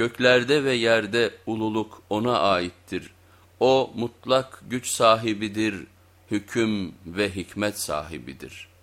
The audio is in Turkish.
Göklerde ve yerde ululuk ona aittir. O mutlak güç sahibidir, hüküm ve hikmet sahibidir.''